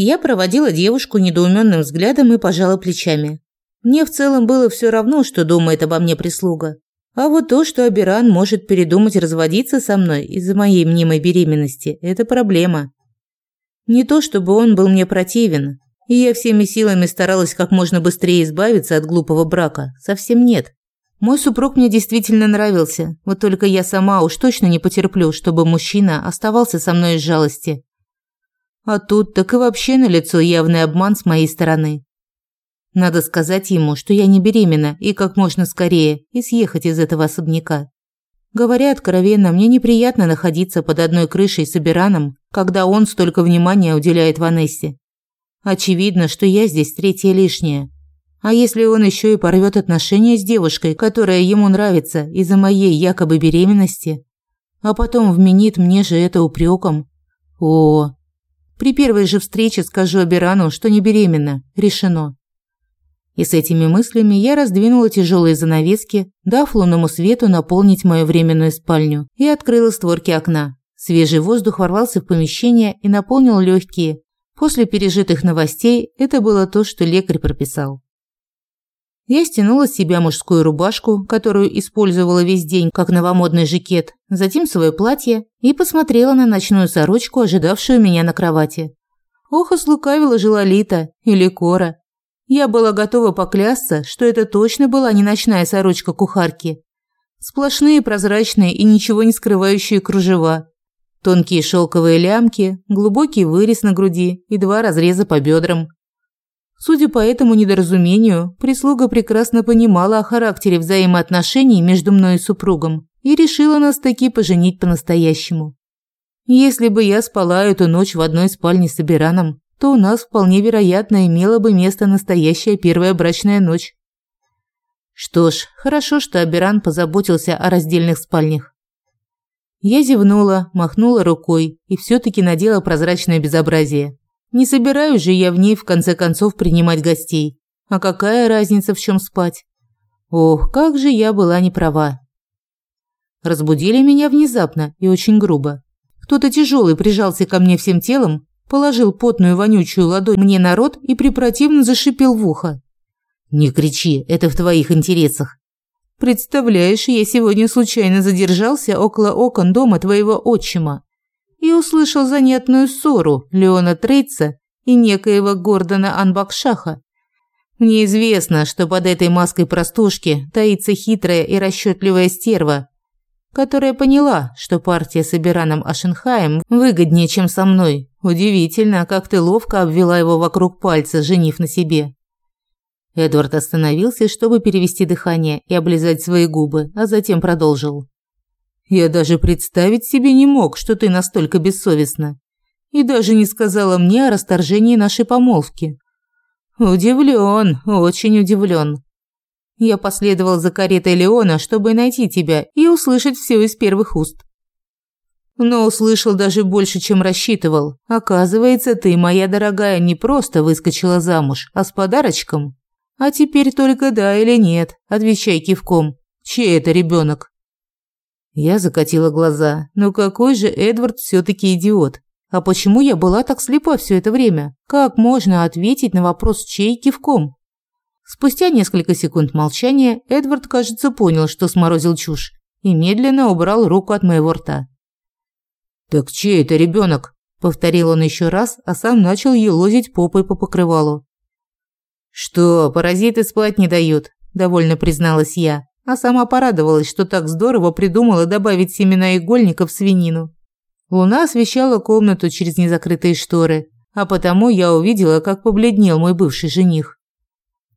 Я проводила девушку недоуменным взглядом и пожала плечами. Мне в целом было все равно, что думает обо мне прислуга. А вот то, что Абиран может передумать разводиться со мной из-за моей мнимой беременности, это проблема. Не то, чтобы он был мне противен, и я всеми силами старалась как можно быстрее избавиться от глупого брака. Совсем нет. Мой супруг мне действительно нравился, вот только я сама уж точно не потерплю, чтобы мужчина оставался со мной из жалости. А тут так и вообще на лицо явный обман с моей стороны. Надо сказать ему, что я не беременна, и как можно скорее, и съехать из этого особняка. Говоря откровенно, мне неприятно находиться под одной крышей с Абираном, когда он столько внимания уделяет Ванессе. Очевидно, что я здесь третья лишняя. А если он еще и порвет отношения с девушкой, которая ему нравится из-за моей якобы беременности, а потом вменит мне же это упреком? О, при первой же встрече скажу Абирану, что не беременна. Решено. И с этими мыслями я раздвинула тяжелые занавески, дав лунному свету наполнить мою временную спальню, и открыла створки окна. Свежий воздух ворвался в помещение и наполнил легкие. После пережитых новостей это было то, что лекарь прописал. Я стянула с себя мужскую рубашку, которую использовала весь день, как новомодный жакет, затем свое платье и посмотрела на ночную сорочку, ожидавшую меня на кровати. Ох, из лукавила жила Лита или Кора. Я была готова поклясться, что это точно была не ночная сорочка кухарки. Сплошные прозрачные и ничего не скрывающие кружева. Тонкие шелковые лямки, глубокий вырез на груди и два разреза по бедрам. Судя по этому недоразумению, прислуга прекрасно понимала о характере взаимоотношений между мной и супругом и решила нас таки поженить по-настоящему. Если бы я спала эту ночь в одной спальне с Абираном, то у нас вполне вероятно имела бы место настоящая первая брачная ночь. Что ж, хорошо, что Абиран позаботился о раздельных спальнях. Я зевнула, махнула рукой и все таки надела прозрачное безобразие. Не собираюсь же я в ней в конце концов принимать гостей. А какая разница, в чем спать? Ох, как же я была не права. Разбудили меня внезапно и очень грубо. Кто-то тяжелый прижался ко мне всем телом, положил потную вонючую ладонь мне на рот и препротивно зашипел в ухо. «Не кричи, это в твоих интересах». «Представляешь, я сегодня случайно задержался около окон дома твоего отчима и услышал занятную ссору Леона Трейца и некоего Гордона Анбакшаха. Мне известно, что под этой маской простушки таится хитрая и расчетливая стерва, которая поняла, что партия с Ибираном Ашенхаем выгоднее, чем со мной. Удивительно, как ты ловко обвела его вокруг пальца, женив на себе. Эдвард остановился, чтобы перевести дыхание и облизать свои губы, а затем продолжил. Я даже представить себе не мог, что ты настолько бессовестна. И даже не сказала мне о расторжении нашей помолвки. Удивлен, очень удивлен. Я последовал за каретой Леона, чтобы найти тебя и услышать все из первых уст. Но услышал даже больше, чем рассчитывал. Оказывается, ты, моя дорогая, не просто выскочила замуж, а с подарочком. А теперь только да или нет, отвечай кивком. Чей это ребенок? Я закатила глаза. Ну какой же Эдвард все-таки идиот. А почему я была так слепа все это время? Как можно ответить на вопрос «чей кивком»? Спустя несколько секунд молчания Эдвард, кажется, понял, что сморозил чушь, и медленно убрал руку от моего рта. «Так чей это ребенок?» – повторил он еще раз, а сам начал елозить попой по покрывалу. «Что, паразиты спать не дают?» – довольно призналась я а сама порадовалась, что так здорово придумала добавить семена игольников в свинину. Луна освещала комнату через незакрытые шторы, а потому я увидела, как побледнел мой бывший жених.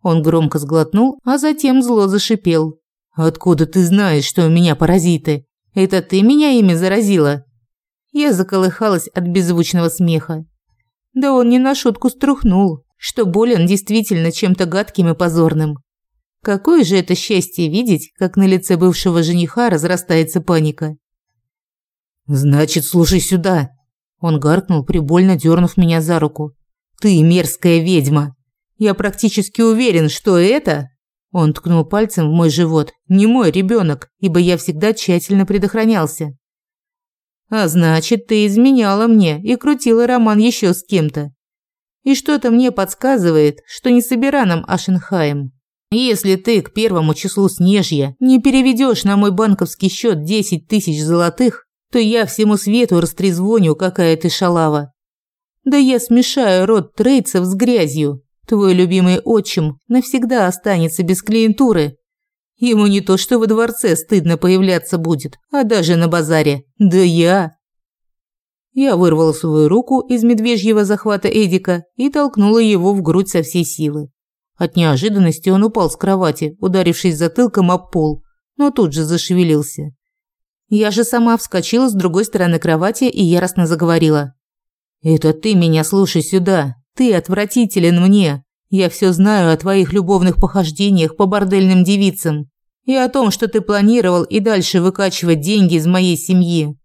Он громко сглотнул, а затем зло зашипел. «Откуда ты знаешь, что у меня паразиты? Это ты меня ими заразила?» Я заколыхалась от беззвучного смеха. Да он не на шутку струхнул, что болен действительно чем-то гадким и позорным. Какое же это счастье видеть, как на лице бывшего жениха разрастается паника. «Значит, слушай сюда!» Он гаркнул, прибольно дернув меня за руку. «Ты мерзкая ведьма! Я практически уверен, что это...» Он ткнул пальцем в мой живот. «Не мой ребенок, ибо я всегда тщательно предохранялся». «А значит, ты изменяла мне и крутила роман еще с кем-то. И что-то мне подсказывает, что не с Ибираном Ашенхаем». Если ты к первому числу снежья не переведешь на мой банковский счет 10 тысяч золотых, то я всему свету растрезвоню, какая ты шалава. Да я смешаю род трейдсов с грязью. Твой любимый отчим навсегда останется без клиентуры. Ему не то, что во дворце стыдно появляться будет, а даже на базаре. Да я... Я вырвала свою руку из медвежьего захвата Эдика и толкнула его в грудь со всей силы. От неожиданности он упал с кровати, ударившись затылком об пол, но тут же зашевелился. Я же сама вскочила с другой стороны кровати и яростно заговорила. «Это ты меня слушай сюда. Ты отвратителен мне. Я все знаю о твоих любовных похождениях по бордельным девицам и о том, что ты планировал и дальше выкачивать деньги из моей семьи.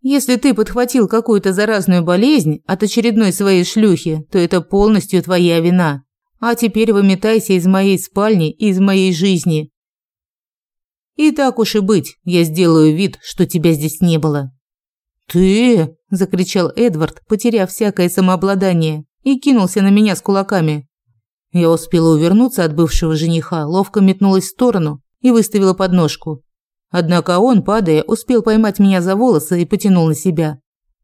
Если ты подхватил какую-то заразную болезнь от очередной своей шлюхи, то это полностью твоя вина. А теперь выметайся из моей спальни и из моей жизни. И так уж и быть, я сделаю вид, что тебя здесь не было. Ты, закричал Эдвард, потеряв всякое самообладание, и кинулся на меня с кулаками. Я успела увернуться от бывшего жениха, ловко метнулась в сторону и выставила подножку. Однако он, падая, успел поймать меня за волосы и потянул на себя.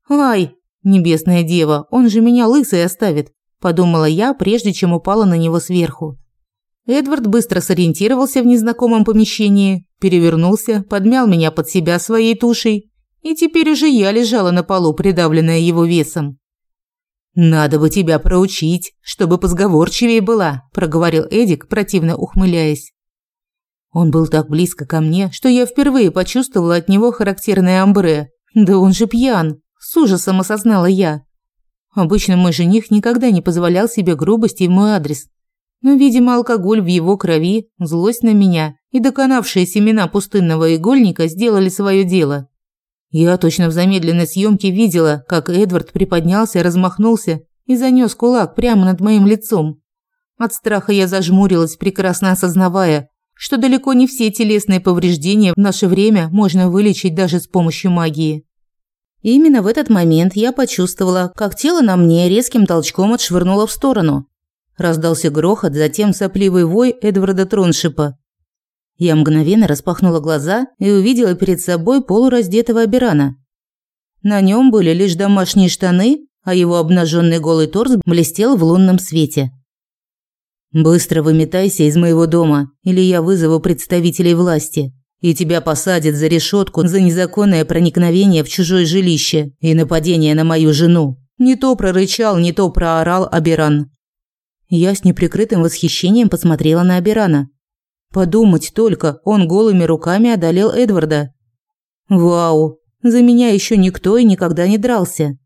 Ай, небесная дева, он же меня лысой оставит подумала я, прежде чем упала на него сверху. Эдвард быстро сориентировался в незнакомом помещении, перевернулся, подмял меня под себя своей тушей, и теперь уже я лежала на полу, придавленная его весом. «Надо бы тебя проучить, чтобы позговорчивее была», – проговорил Эдик, противно ухмыляясь. Он был так близко ко мне, что я впервые почувствовала от него характерное амбре. «Да он же пьян!» – с ужасом осознала я. Обычно мой жених никогда не позволял себе грубости в мой адрес. Но, видимо, алкоголь в его крови, злость на меня и доконавшие семена пустынного игольника сделали свое дело. Я точно в замедленной съемке видела, как Эдвард приподнялся, размахнулся и занес кулак прямо над моим лицом. От страха я зажмурилась, прекрасно осознавая, что далеко не все телесные повреждения в наше время можно вылечить даже с помощью магии. И именно в этот момент я почувствовала, как тело на мне резким толчком отшвырнуло в сторону. Раздался грохот, затем сопливый вой Эдварда Троншипа. Я мгновенно распахнула глаза и увидела перед собой полураздетого Абирана. На нем были лишь домашние штаны, а его обнаженный голый торс блестел в лунном свете. «Быстро выметайся из моего дома, или я вызову представителей власти», и тебя посадят за решетку за незаконное проникновение в чужое жилище и нападение на мою жену. Не то прорычал, не то проорал Абиран. Я с неприкрытым восхищением посмотрела на Абирана. Подумать только, он голыми руками одолел Эдварда. Вау, за меня еще никто и никогда не дрался.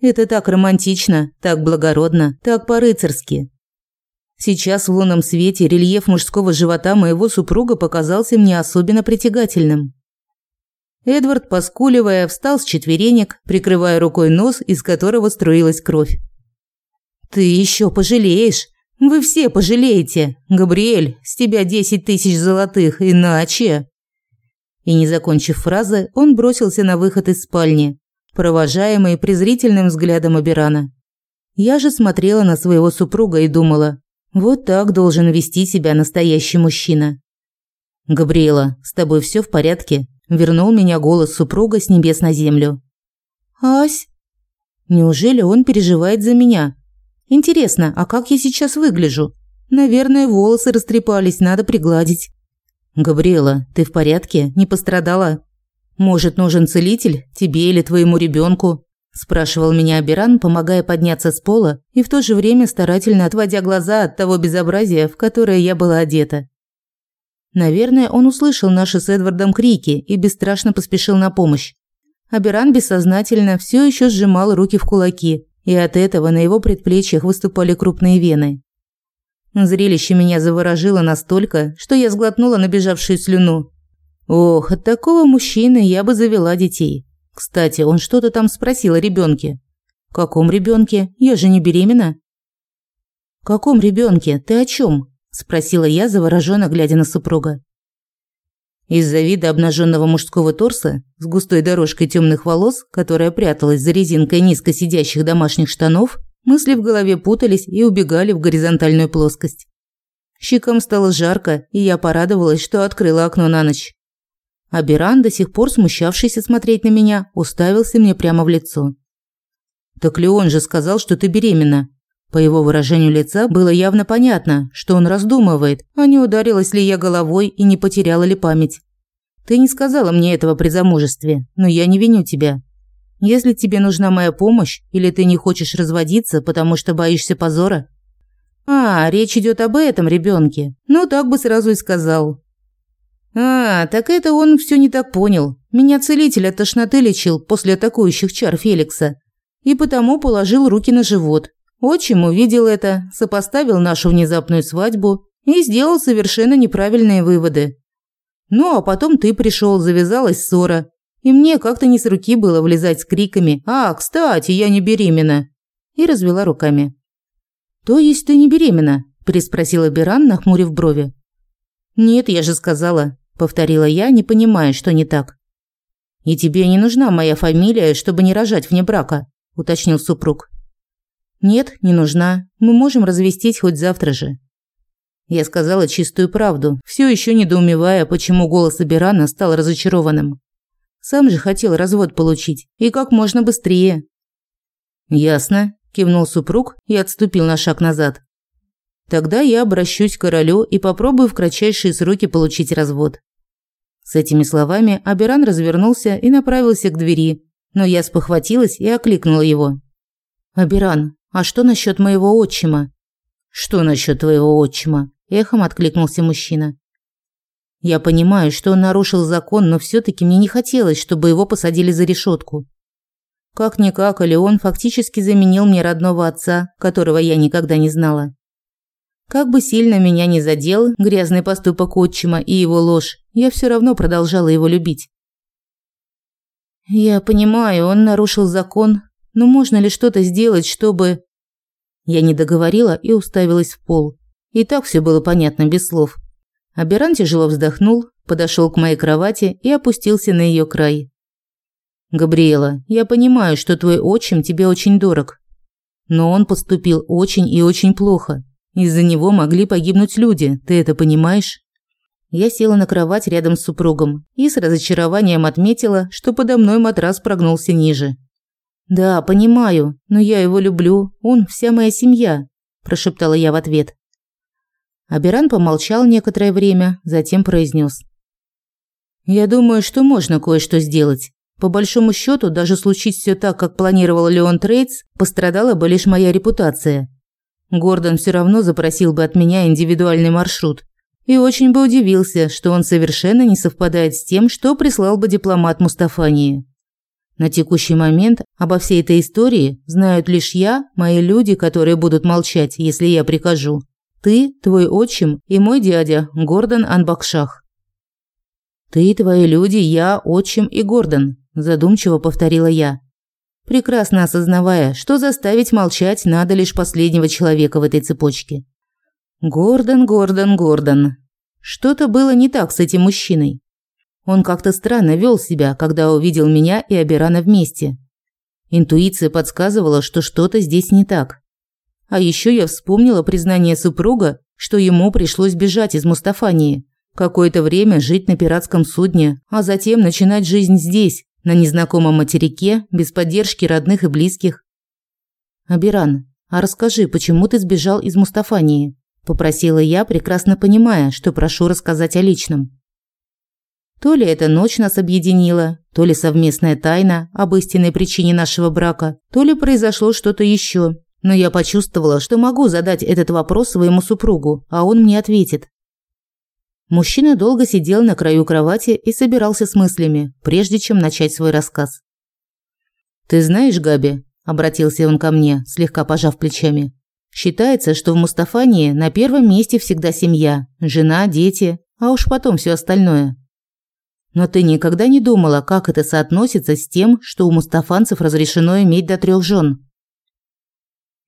Это так романтично, так благородно, так по-рыцарски. Сейчас в лунном свете рельеф мужского живота моего супруга показался мне особенно притягательным. Эдвард, поскуливая, встал с четверенек, прикрывая рукой нос, из которого струилась кровь. «Ты еще пожалеешь! Вы все пожалеете! Габриэль, с тебя десять тысяч золотых, иначе!» И не закончив фразы, он бросился на выход из спальни, провожаемый презрительным взглядом Абирана. Я же смотрела на своего супруга и думала, вот так должен вести себя настоящий мужчина. Габриэла, с тобой все в порядке? Вернул меня голос супруга с небес на землю. Ась? Неужели он переживает за меня? Интересно, а как я сейчас выгляжу? Наверное, волосы растрепались, надо пригладить. Габриэла, ты в порядке? Не пострадала? Может, нужен целитель тебе или твоему ребенку? спрашивал меня Абиран, помогая подняться с пола и в то же время старательно отводя глаза от того безобразия, в которое я была одета. Наверное, он услышал наши с Эдвардом крики и бесстрашно поспешил на помощь. Абиран бессознательно все еще сжимал руки в кулаки, и от этого на его предплечьях выступали крупные вены. Зрелище меня заворожило настолько, что я сглотнула набежавшую слюну. Ох, от такого мужчины я бы завела детей. Кстати, он что-то там спросил о ребенке. Каком ребенке? Я же не беременна. Каком ребенке? Ты о чем? спросила я, завороженно глядя на супруга. Из-за вида обнаженного мужского торса с густой дорожкой темных волос, которая пряталась за резинкой низко сидящих домашних штанов, мысли в голове путались и убегали в горизонтальную плоскость. Щекам стало жарко, и я порадовалась, что открыла окно на ночь а Беран, до сих пор смущавшийся смотреть на меня, уставился мне прямо в лицо. «Так Леон же сказал, что ты беременна». По его выражению лица было явно понятно, что он раздумывает, а не ударилась ли я головой и не потеряла ли память. «Ты не сказала мне этого при замужестве, но я не виню тебя. Если тебе нужна моя помощь, или ты не хочешь разводиться, потому что боишься позора?» «А, речь идет об этом ребенке. Ну, так бы сразу и сказал. «А, так это он все не так понял. Меня целитель от тошноты лечил после атакующих чар Феликса. И потому положил руки на живот. Отчим увидел это, сопоставил нашу внезапную свадьбу и сделал совершенно неправильные выводы. Ну, а потом ты пришел, завязалась ссора. И мне как-то не с руки было влезать с криками «А, кстати, я не беременна!» и развела руками. «То есть ты не беременна?» – переспросила Беран, нахмурив брови. «Нет, я же сказала. – повторила я, не понимая, что не так. «И тебе не нужна моя фамилия, чтобы не рожать вне брака», – уточнил супруг. «Нет, не нужна. Мы можем развестись хоть завтра же». Я сказала чистую правду, все еще недоумевая, почему голос Абирана стал разочарованным. Сам же хотел развод получить, и как можно быстрее. «Ясно», – кивнул супруг и отступил на шаг назад. Тогда я обращусь к королю и попробую в кратчайшие сроки получить развод. С этими словами Абиран развернулся и направился к двери, но я спохватилась и окликнула его. Абиран, а что насчет моего отчима?» «Что насчет твоего отчима?» – эхом откликнулся мужчина. «Я понимаю, что он нарушил закон, но все-таки мне не хотелось, чтобы его посадили за решетку. Как-никак, Алеон фактически заменил мне родного отца, которого я никогда не знала. Как бы сильно меня ни задел грязный поступок отчима и его ложь, я все равно продолжала его любить. Я понимаю, он нарушил закон, но можно ли что-то сделать, чтобы Я не договорила и уставилась в пол. И так все было понятно без слов. Аберан тяжело вздохнул, подошел к моей кровати и опустился на ее край. Габриэла, я понимаю, что твой отчим тебе очень дорог, но он поступил очень и очень плохо. Из-за него могли погибнуть люди, ты это понимаешь? Я села на кровать рядом с супругом и с разочарованием отметила, что подо мной матрас прогнулся ниже. «Да, понимаю, но я его люблю, он вся моя семья», – прошептала я в ответ. Аберан помолчал некоторое время, затем произнес: «Я думаю, что можно кое-что сделать. По большому счету, даже случись все так, как планировал Леон Трейдс, пострадала бы лишь моя репутация. Гордон все равно запросил бы от меня индивидуальный маршрут. И очень бы удивился, что он совершенно не совпадает с тем, что прислал бы дипломат Мустафании. На текущий момент обо всей этой истории знают лишь я, мои люди, которые будут молчать, если я прикажу. Ты, твой отчим и мой дядя Гордон Анбакшах. Ты, твои люди, я, отчим и Гордон, задумчиво повторила я прекрасно осознавая, что заставить молчать надо лишь последнего человека в этой цепочке. Гордон, Гордон, Гордон. Что-то было не так с этим мужчиной. Он как-то странно вёл себя, когда увидел меня и Абирана вместе. Интуиция подсказывала, что что-то здесь не так. А ещё я вспомнила признание супруга, что ему пришлось бежать из Мустафании, какое-то время жить на пиратском судне, а затем начинать жизнь здесь, на незнакомом материке, без поддержки родных и близких. «Абиран, а расскажи, почему ты сбежал из Мустафании?» – попросила я, прекрасно понимая, что прошу рассказать о личном. То ли эта ночь нас объединила, то ли совместная тайна об истинной причине нашего брака, то ли произошло что-то еще. Но я почувствовала, что могу задать этот вопрос своему супругу, а он мне ответит. Мужчина долго сидел на краю кровати и собирался с мыслями, прежде чем начать свой рассказ. «Ты знаешь, Габи?» – обратился он ко мне, слегка пожав плечами. «Считается, что в Мустафании на первом месте всегда семья, жена, дети, а уж потом все остальное. Но ты никогда не думала, как это соотносится с тем, что у мустафанцев разрешено иметь до трех жен?»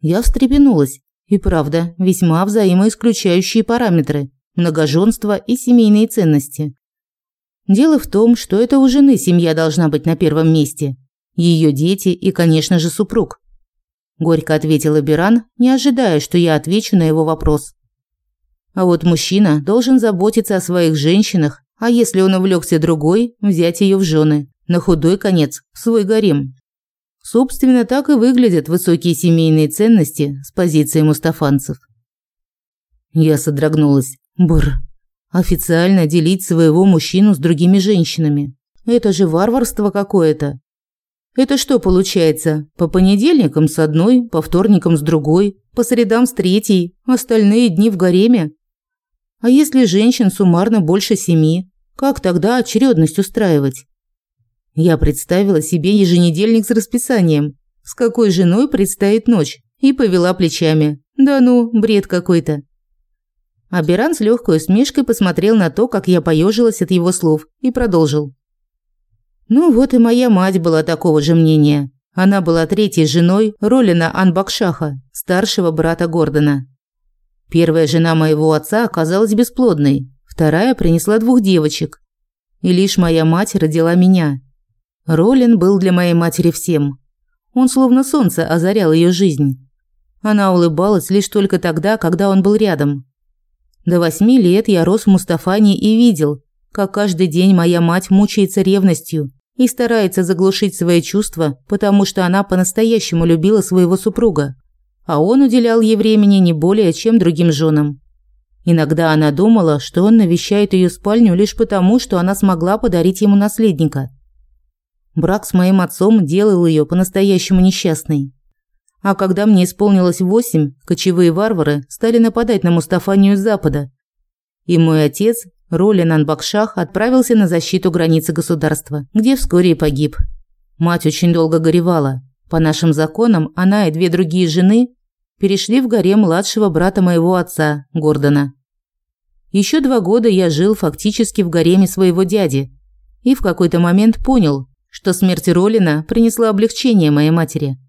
Я встрепенулась. И правда, весьма взаимоисключающие параметры многоженство и семейные ценности. Дело в том, что это у жены семья должна быть на первом месте, ее дети и, конечно же, супруг. Горько ответила Биран, не ожидая, что я отвечу на его вопрос. А вот мужчина должен заботиться о своих женщинах, а если он увлекся другой, взять ее в жены, на худой конец, в свой гарем. Собственно, так и выглядят высокие семейные ценности с позиции мустафанцев. Я содрогнулась. Бр. Официально делить своего мужчину с другими женщинами. Это же варварство какое-то. Это что получается? По понедельникам с одной, по вторникам с другой, по средам с третьей, остальные дни в гареме? А если женщин суммарно больше семи, как тогда очередность устраивать? Я представила себе еженедельник с расписанием, с какой женой предстоит ночь, и повела плечами. Да ну, бред какой-то. Аберан с легкой усмешкой посмотрел на то, как я поежилась от его слов, и продолжил. «Ну вот и моя мать была такого же мнения. Она была третьей женой Ролина Анбакшаха, старшего брата Гордона. Первая жена моего отца оказалась бесплодной, вторая принесла двух девочек. И лишь моя мать родила меня. Ролин был для моей матери всем. Он словно солнце озарял ее жизнь. Она улыбалась лишь только тогда, когда он был рядом. До восьми лет я рос в Мустафане и видел, как каждый день моя мать мучается ревностью и старается заглушить свои чувства, потому что она по-настоящему любила своего супруга, а он уделял ей времени не более, чем другим женам. Иногда она думала, что он навещает ее спальню лишь потому, что она смогла подарить ему наследника. Брак с моим отцом делал ее по-настоящему несчастной. А когда мне исполнилось восемь, кочевые варвары стали нападать на Мустафанию с запада. И мой отец, Ролин Анбакшах, отправился на защиту границы государства, где вскоре и погиб. Мать очень долго горевала. По нашим законам, она и две другие жены перешли в горе младшего брата моего отца, Гордона. Еще два года я жил фактически в гареме своего дяди и в какой-то момент понял, что смерть Ролина принесла облегчение моей матери –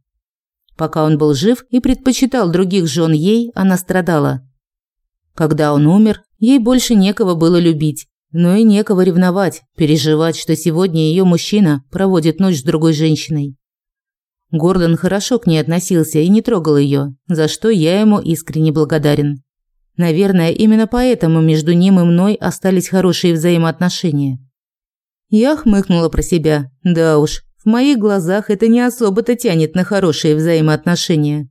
Пока он был жив и предпочитал других жен ей, она страдала. Когда он умер, ей больше некого было любить, но и некого ревновать, переживать, что сегодня ее мужчина проводит ночь с другой женщиной. Гордон хорошо к ней относился и не трогал ее, за что я ему искренне благодарен. Наверное, именно поэтому между ним и мной остались хорошие взаимоотношения. Я хмыкнула про себя. Да уж, Моих глазах это не особо-то тянет на хорошие взаимоотношения.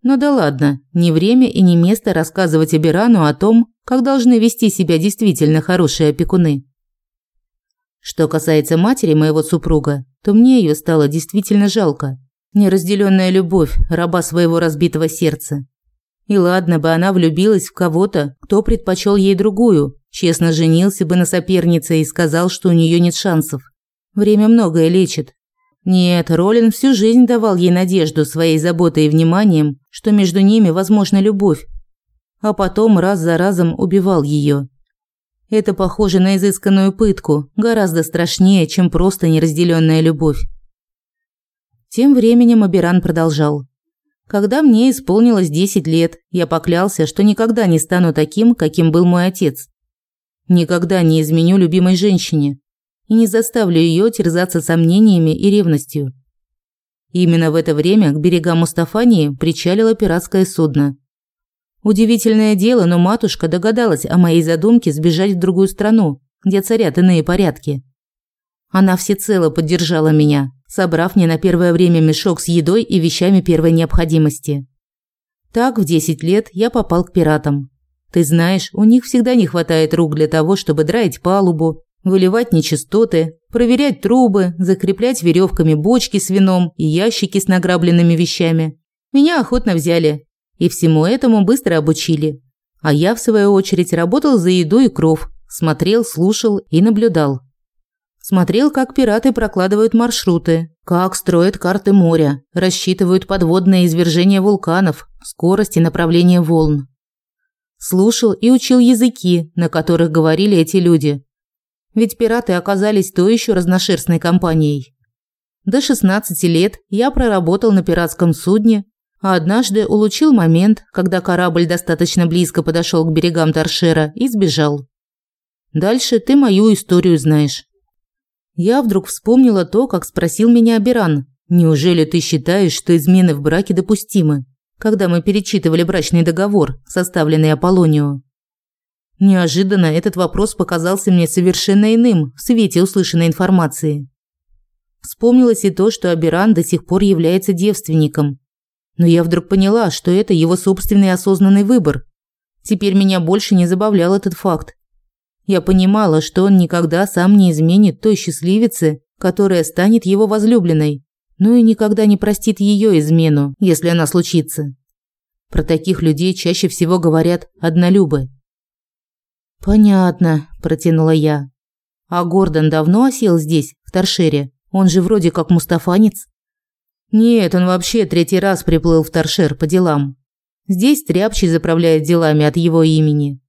Но да ладно, не время и не место рассказывать Абирану о том, как должны вести себя действительно хорошие опекуны. Что касается матери моего супруга, то мне ее стало действительно жалко. Неразделенная любовь, раба своего разбитого сердца. И ладно бы она влюбилась в кого-то, кто предпочел ей другую, честно женился бы на сопернице и сказал, что у нее нет шансов. Время многое лечит, нет, Ролин всю жизнь давал ей надежду своей заботой и вниманием, что между ними возможна любовь. А потом раз за разом убивал ее. Это похоже на изысканную пытку, гораздо страшнее, чем просто неразделенная любовь. Тем временем Абиран продолжал. Когда мне исполнилось 10 лет, я поклялся, что никогда не стану таким, каким был мой отец. Никогда не изменю любимой женщине и не заставлю ее терзаться сомнениями и ревностью. Именно в это время к берегам Мустафании причалило пиратское судно. Удивительное дело, но матушка догадалась о моей задумке сбежать в другую страну, где царят иные порядки. Она всецело поддержала меня, собрав мне на первое время мешок с едой и вещами первой необходимости. Так в 10 лет я попал к пиратам. Ты знаешь, у них всегда не хватает рук для того, чтобы драить палубу, выливать нечистоты, проверять трубы, закреплять веревками бочки с вином и ящики с награбленными вещами. Меня охотно взяли и всему этому быстро обучили. А я, в свою очередь, работал за еду и кров, смотрел, слушал и наблюдал. Смотрел, как пираты прокладывают маршруты, как строят карты моря, рассчитывают подводное извержение вулканов, скорость и направление волн. Слушал и учил языки, на которых говорили эти люди, ведь пираты оказались то еще разношерстной компанией. До 16 лет я проработал на пиратском судне, а однажды улучил момент, когда корабль достаточно близко подошел к берегам Торшера и сбежал. Дальше ты мою историю знаешь. Я вдруг вспомнила то, как спросил меня Абиран. «Неужели ты считаешь, что измены в браке допустимы?» Когда мы перечитывали брачный договор, составленный Аполлонио. Неожиданно этот вопрос показался мне совершенно иным в свете услышанной информации. Вспомнилось и то, что Абиран до сих пор является девственником. Но я вдруг поняла, что это его собственный осознанный выбор. Теперь меня больше не забавлял этот факт. Я понимала, что он никогда сам не изменит той счастливице, которая станет его возлюбленной, но и никогда не простит ее измену, если она случится. Про таких людей чаще всего говорят «однолюбы». Понятно, протянула я. А Гордон давно осел здесь, в Торшере? Он же вроде как мустафанец. Нет, он вообще третий раз приплыл в Торшер по делам. Здесь Тряпчий заправляет делами от его имени.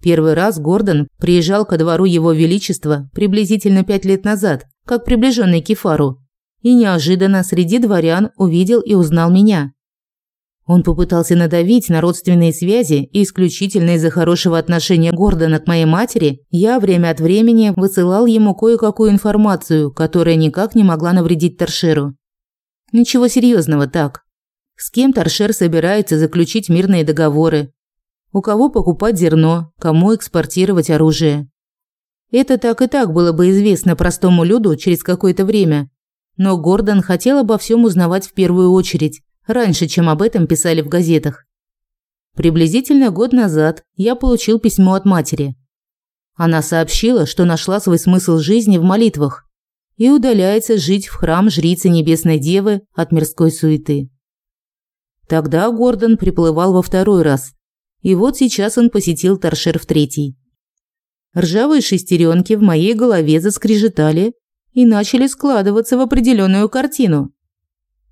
Первый раз Гордон приезжал ко двору его величества приблизительно пять лет назад, как приближенный к Кефару, и неожиданно среди дворян увидел и узнал меня. Он попытался надавить на родственные связи, и исключительно из-за хорошего отношения Гордона к моей матери я время от времени высылал ему кое-какую информацию, которая никак не могла навредить Торшеру. Ничего серьезного так. С кем Торшер собирается заключить мирные договоры? У кого покупать зерно, кому экспортировать оружие? Это так и так было бы известно простому люду через какое-то время. Но Гордон хотел обо всем узнавать в первую очередь раньше, чем об этом писали в газетах. Приблизительно год назад я получил письмо от матери. Она сообщила, что нашла свой смысл жизни в молитвах и удаляется жить в храм жрицы Небесной Девы от мирской суеты. Тогда Гордон приплывал во второй раз, и вот сейчас он посетил торшер в третий. Ржавые шестеренки в моей голове заскрежетали и начали складываться в определенную картину.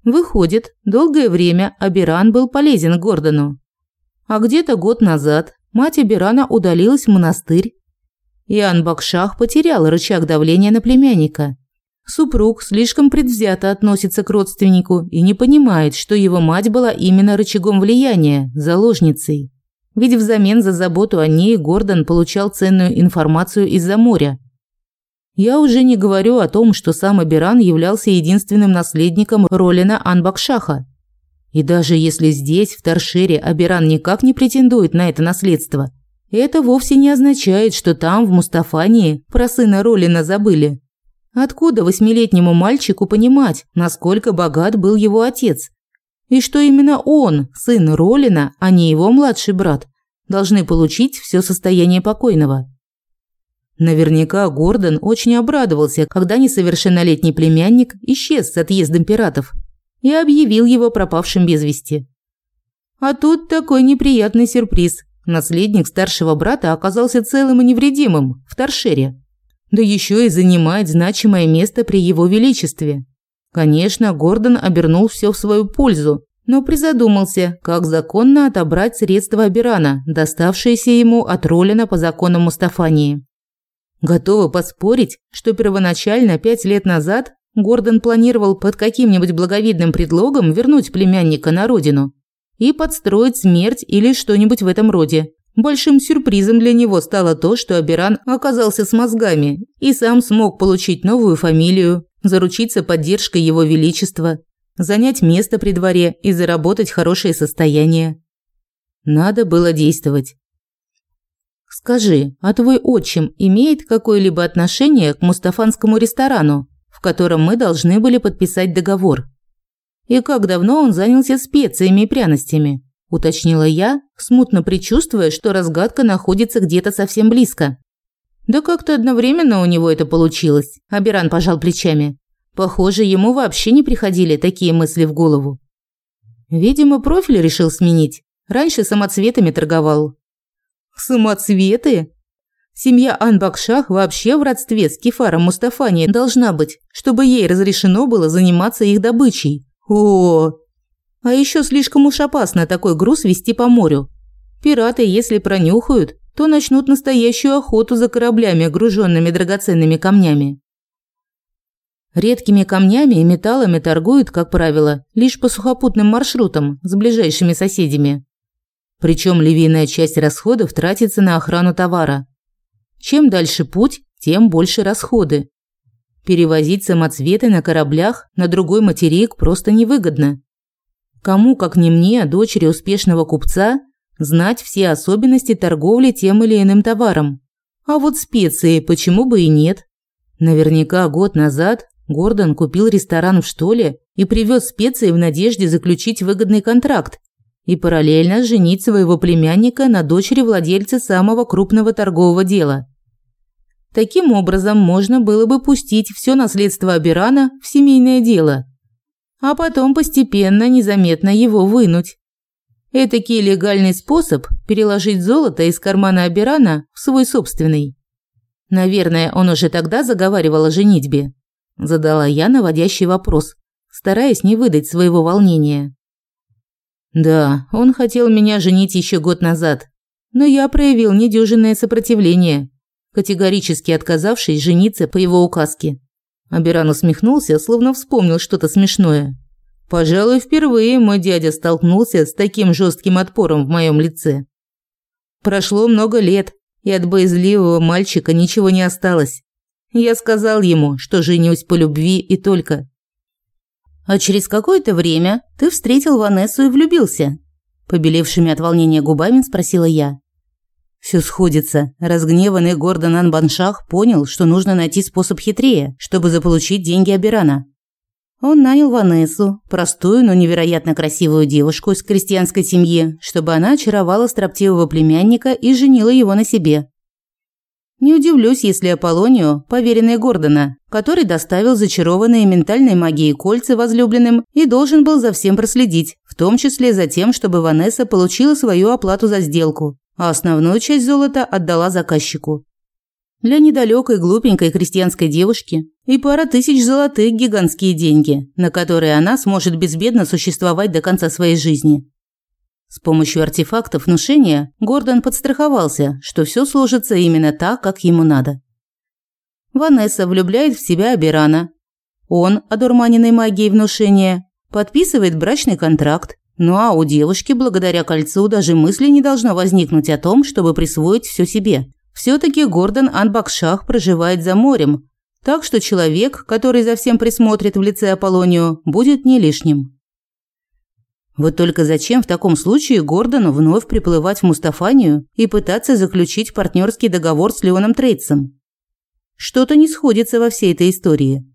Выходит, долгое время Абиран был полезен Гордону. А где-то год назад мать Абирана удалилась в монастырь. Иоанн Бакшах потерял рычаг давления на племянника. Супруг слишком предвзято относится к родственнику и не понимает, что его мать была именно рычагом влияния, заложницей. Ведь взамен за заботу о ней Гордон получал ценную информацию из-за моря – я уже не говорю о том, что сам Абиран являлся единственным наследником Ролина Анбакшаха. И даже если здесь, в Торшере, Абиран никак не претендует на это наследство, это вовсе не означает, что там, в Мустафании, про сына Ролина забыли. Откуда восьмилетнему мальчику понимать, насколько богат был его отец? И что именно он, сын Ролина, а не его младший брат, должны получить все состояние покойного? Наверняка Гордон очень обрадовался, когда несовершеннолетний племянник исчез с отъездом пиратов и объявил его пропавшим без вести. А тут такой неприятный сюрприз. Наследник старшего брата оказался целым и невредимым в торшере. Да еще и занимает значимое место при его величестве. Конечно, Гордон обернул все в свою пользу, но призадумался, как законно отобрать средства Абирана, доставшиеся ему от Ролина по законам Мустафании. Готова поспорить, что первоначально пять лет назад Гордон планировал под каким-нибудь благовидным предлогом вернуть племянника на родину и подстроить смерть или что-нибудь в этом роде. Большим сюрпризом для него стало то, что Абиран оказался с мозгами и сам смог получить новую фамилию, заручиться поддержкой его величества, занять место при дворе и заработать хорошее состояние. Надо было действовать. Скажи, а твой отчим имеет какое-либо отношение к мустафанскому ресторану, в котором мы должны были подписать договор? И как давно он занялся специями и пряностями? уточнила я, смутно предчувствуя, что разгадка находится где-то совсем близко. Да как-то одновременно у него это получилось, Абиран пожал плечами. Похоже, ему вообще не приходили такие мысли в голову. Видимо, профиль решил сменить. Раньше самоцветами торговал, Самоцветы? Семья Анбакшах вообще в родстве с Кефаром Мустафани должна быть, чтобы ей разрешено было заниматься их добычей. О, а еще слишком уж опасно такой груз вести по морю. Пираты, если пронюхают, то начнут настоящую охоту за кораблями, груженными драгоценными камнями. Редкими камнями и металлами торгуют, как правило, лишь по сухопутным маршрутам с ближайшими соседями. Причем львиная часть расходов тратится на охрану товара. Чем дальше путь, тем больше расходы. Перевозить самоцветы на кораблях на другой материк просто невыгодно. Кому, как не мне, дочери успешного купца, знать все особенности торговли тем или иным товаром. А вот специи почему бы и нет? Наверняка год назад Гордон купил ресторан в Штоле и привез специи в надежде заключить выгодный контракт и параллельно женить своего племянника на дочери владельца самого крупного торгового дела. Таким образом, можно было бы пустить все наследство Абирана в семейное дело, а потом постепенно, незаметно его вынуть. Этакий легальный способ переложить золото из кармана Абирана в свой собственный. Наверное, он уже тогда заговаривал о женитьбе. Задала я наводящий вопрос, стараясь не выдать своего волнения. Да, он хотел меня женить еще год назад, но я проявил недюжинное сопротивление, категорически отказавшись жениться по его указке. Аберан усмехнулся, словно вспомнил что-то смешное. Пожалуй, впервые мой дядя столкнулся с таким жестким отпором в моем лице. Прошло много лет, и от боязливого мальчика ничего не осталось. Я сказал ему, что женюсь по любви и только. А через какое-то время ты встретил Ванессу и влюбился. Побелевшими от волнения губами спросила я. Все сходится. Разгневанный Гордон Анбаншах понял, что нужно найти способ хитрее, чтобы заполучить деньги Абирана. Он нанял Ванессу, простую, но невероятно красивую девушку из крестьянской семьи, чтобы она очаровала строптивого племянника и женила его на себе. Не удивлюсь, если Аполлонию, поверенный Гордона, который доставил зачарованные ментальной магией кольца возлюбленным и должен был за всем проследить, в том числе за тем, чтобы Ванесса получила свою оплату за сделку, а основную часть золота отдала заказчику. Для недалекой глупенькой крестьянской девушки и пара тысяч золотых гигантские деньги, на которые она сможет безбедно существовать до конца своей жизни. С помощью артефактов внушения Гордон подстраховался, что все сложится именно так, как ему надо. Ванесса влюбляет в себя Абирана. Он, одурманенный магией внушения, подписывает брачный контракт, ну а у девушки, благодаря кольцу, даже мысли не должно возникнуть о том, чтобы присвоить все себе. все таки Гордон Анбакшах проживает за морем, так что человек, который за всем присмотрит в лице Аполлонию, будет не лишним. Вот только зачем в таком случае Гордону вновь приплывать в Мустафанию и пытаться заключить партнерский договор с Леоном Трейдсом? Что-то не сходится во всей этой истории.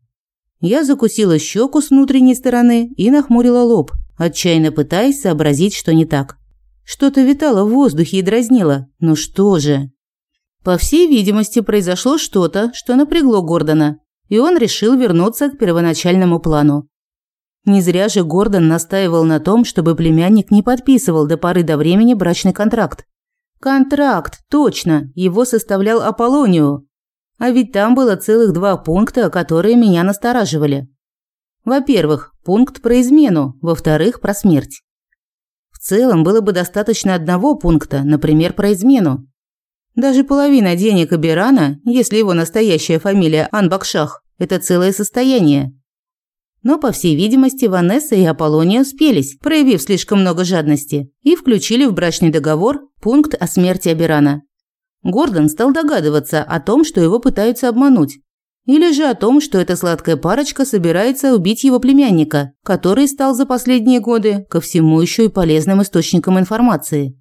Я закусила щеку с внутренней стороны и нахмурила лоб, отчаянно пытаясь сообразить, что не так. Что-то витало в воздухе и дразнило. Ну что же? По всей видимости, произошло что-то, что напрягло Гордона, и он решил вернуться к первоначальному плану. Не зря же Гордон настаивал на том, чтобы племянник не подписывал до поры до времени брачный контракт. Контракт, точно, его составлял Аполлонио. А ведь там было целых два пункта, которые меня настораживали. Во-первых, пункт про измену, во-вторых, про смерть. В целом было бы достаточно одного пункта, например, про измену. Даже половина денег Аберана, если его настоящая фамилия Анбакшах, это целое состояние. Но, по всей видимости, Ванесса и Аполлония спелись, проявив слишком много жадности, и включили в брачный договор пункт о смерти Аберана. Гордон стал догадываться о том, что его пытаются обмануть. Или же о том, что эта сладкая парочка собирается убить его племянника, который стал за последние годы ко всему еще и полезным источником информации.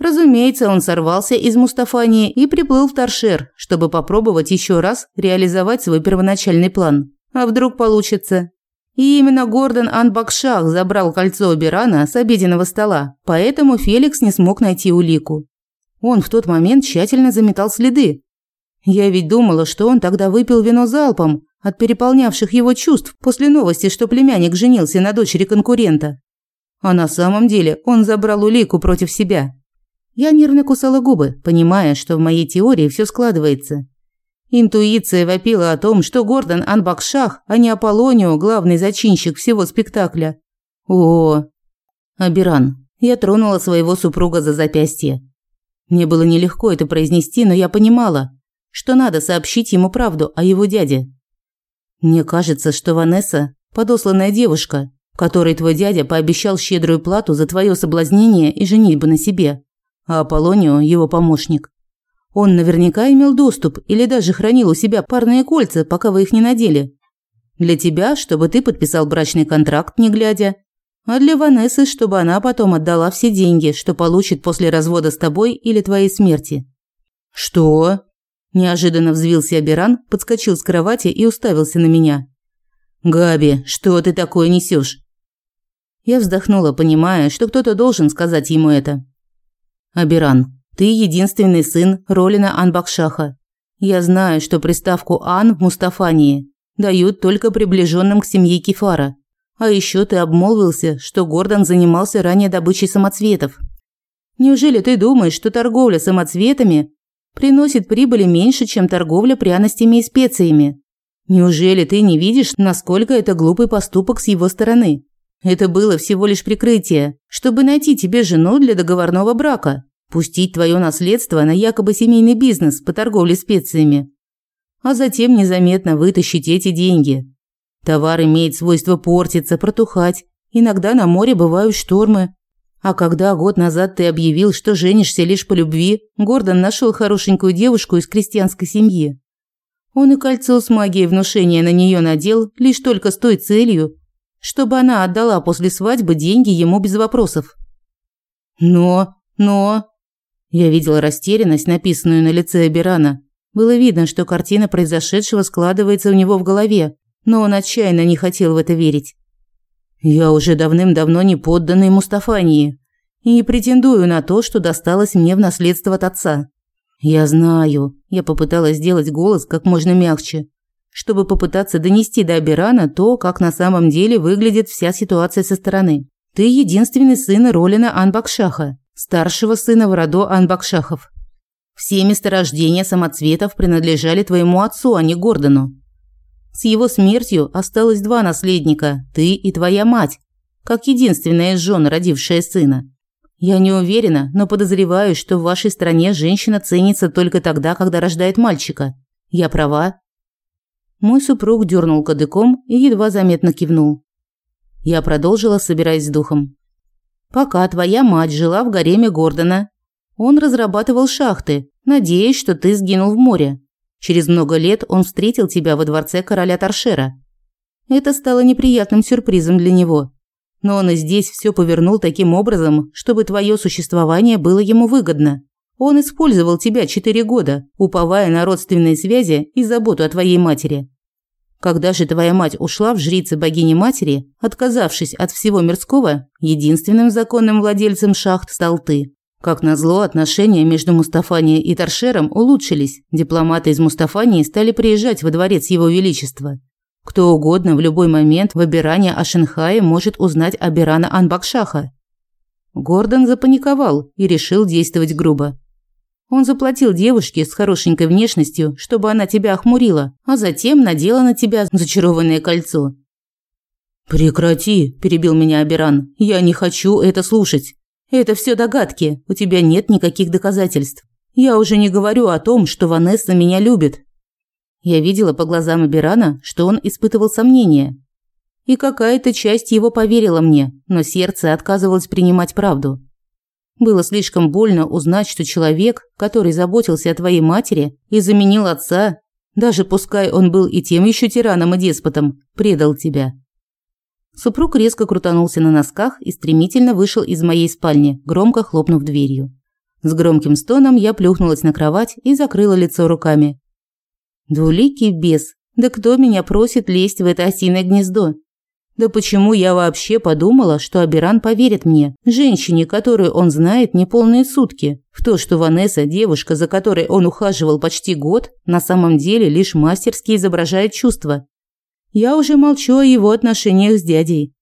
Разумеется, он сорвался из Мустафании и приплыл в Торшер, чтобы попробовать еще раз реализовать свой первоначальный план. А вдруг получится? И именно Гордон Анбакшах забрал кольцо Берана с обеденного стола, поэтому Феликс не смог найти улику. Он в тот момент тщательно заметал следы. Я ведь думала, что он тогда выпил вино залпом от переполнявших его чувств после новости, что племянник женился на дочери конкурента. А на самом деле он забрал улику против себя. Я нервно кусала губы, понимая, что в моей теории все складывается. Интуиция вопила о том, что Гордон Анбакшах, а не Аполлонио, главный зачинщик всего спектакля. О, Абиран, я тронула своего супруга за запястье. Мне было нелегко это произнести, но я понимала, что надо сообщить ему правду о его дяде. Мне кажется, что Ванесса – подосланная девушка, которой твой дядя пообещал щедрую плату за твое соблазнение и женитьбу на себе, а Аполлонио – его помощник. Он наверняка имел доступ или даже хранил у себя парные кольца, пока вы их не надели. Для тебя, чтобы ты подписал брачный контракт, не глядя. А для Ванессы, чтобы она потом отдала все деньги, что получит после развода с тобой или твоей смерти». «Что?» Неожиданно взвился Аберан, подскочил с кровати и уставился на меня. «Габи, что ты такое несешь? Я вздохнула, понимая, что кто-то должен сказать ему это. «Аберан, ты единственный сын Ролина Анбакшаха. Я знаю, что приставку «Ан» в Мустафании дают только приближенным к семье Кефара. А еще ты обмолвился, что Гордон занимался ранее добычей самоцветов. Неужели ты думаешь, что торговля самоцветами приносит прибыли меньше, чем торговля пряностями и специями? Неужели ты не видишь, насколько это глупый поступок с его стороны? Это было всего лишь прикрытие, чтобы найти тебе жену для договорного брака. Пустить твое наследство на якобы семейный бизнес по торговле специями. А затем незаметно вытащить эти деньги. Товар имеет свойство портиться, протухать. Иногда на море бывают штормы. А когда год назад ты объявил, что женишься лишь по любви, Гордон нашел хорошенькую девушку из крестьянской семьи. Он и кольцо с магией внушения на нее надел лишь только с той целью, чтобы она отдала после свадьбы деньги ему без вопросов. Но, но, я видел растерянность, написанную на лице Абирана. Было видно, что картина произошедшего складывается у него в голове, но он отчаянно не хотел в это верить. «Я уже давным-давно не подданный Мустафании и не претендую на то, что досталось мне в наследство от отца. Я знаю», – я попыталась сделать голос как можно мягче, чтобы попытаться донести до Абирана то, как на самом деле выглядит вся ситуация со стороны. «Ты единственный сын Ролина Анбакшаха, старшего сына в роду Анбакшахов. Все месторождения самоцветов принадлежали твоему отцу, а не Гордону. С его смертью осталось два наследника – ты и твоя мать, как единственная из жен, родившая сына. Я не уверена, но подозреваю, что в вашей стране женщина ценится только тогда, когда рождает мальчика. Я права?» Мой супруг дернул кадыком и едва заметно кивнул. Я продолжила, собираясь с духом. Пока твоя мать жила в гареме Гордона. Он разрабатывал шахты, надеясь, что ты сгинул в море. Через много лет он встретил тебя во дворце короля Торшера. Это стало неприятным сюрпризом для него. Но он и здесь все повернул таким образом, чтобы твое существование было ему выгодно. Он использовал тебя четыре года, уповая на родственные связи и заботу о твоей матери. Когда же твоя мать ушла в жрицы богини-матери, отказавшись от всего мирского, единственным законным владельцем шахт стал ты. Как назло, отношения между Мустафани и Торшером улучшились. Дипломаты из Мустафании стали приезжать во дворец его величества. Кто угодно в любой момент выбирания о Шанхае может узнать о Бирана Анбакшаха. Гордон запаниковал и решил действовать грубо. Он заплатил девушке с хорошенькой внешностью, чтобы она тебя охмурила, а затем надела на тебя зачарованное кольцо. Прекрати, перебил меня Абиран. Я не хочу это слушать. Это все догадки. У тебя нет никаких доказательств. Я уже не говорю о том, что Ванесса меня любит. Я видела по глазам Абирана, что он испытывал сомнения. И какая-то часть его поверила мне, но сердце отказывалось принимать правду. Было слишком больно узнать, что человек, который заботился о твоей матери и заменил отца, даже пускай он был и тем еще тираном и деспотом, предал тебя. Супруг резко крутанулся на носках и стремительно вышел из моей спальни, громко хлопнув дверью. С громким стоном я плюхнулась на кровать и закрыла лицо руками. Двуликий бес, да кто меня просит лезть в это осиное гнездо? Да почему я вообще подумала, что Абиран поверит мне, женщине, которую он знает не полные сутки, в то, что Ванесса, девушка, за которой он ухаживал почти год, на самом деле лишь мастерски изображает чувства? Я уже молчу о его отношениях с дядей.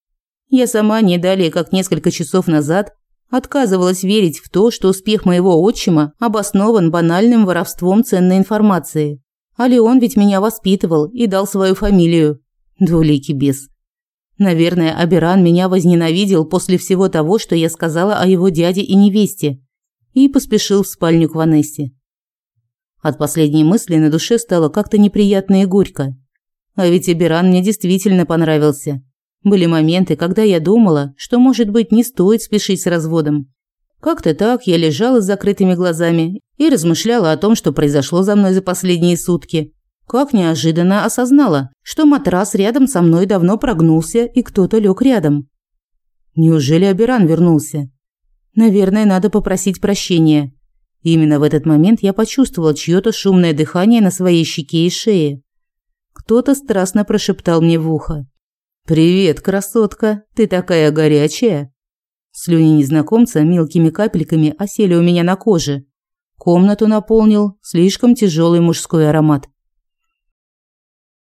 Я сама не далее, как несколько часов назад, отказывалась верить в то, что успех моего отчима обоснован банальным воровством ценной информации. А Леон ведь меня воспитывал и дал свою фамилию. Двуликий бес. Наверное, Аберан меня возненавидел после всего того, что я сказала о его дяде и невесте, и поспешил в спальню к Ванессе. От последней мысли на душе стало как-то неприятно и горько. А ведь Аберан мне действительно понравился. Были моменты, когда я думала, что, может быть, не стоит спешить с разводом. Как-то так я лежала с закрытыми глазами и размышляла о том, что произошло за мной за последние сутки, как неожиданно осознала, что матрас рядом со мной давно прогнулся и кто-то лег рядом. Неужели Абиран вернулся? Наверное, надо попросить прощения. Именно в этот момент я почувствовала чьё-то шумное дыхание на своей щеке и шее. Кто-то страстно прошептал мне в ухо. «Привет, красотка! Ты такая горячая!» Слюни незнакомца мелкими капельками осели у меня на коже. Комнату наполнил слишком тяжелый мужской аромат.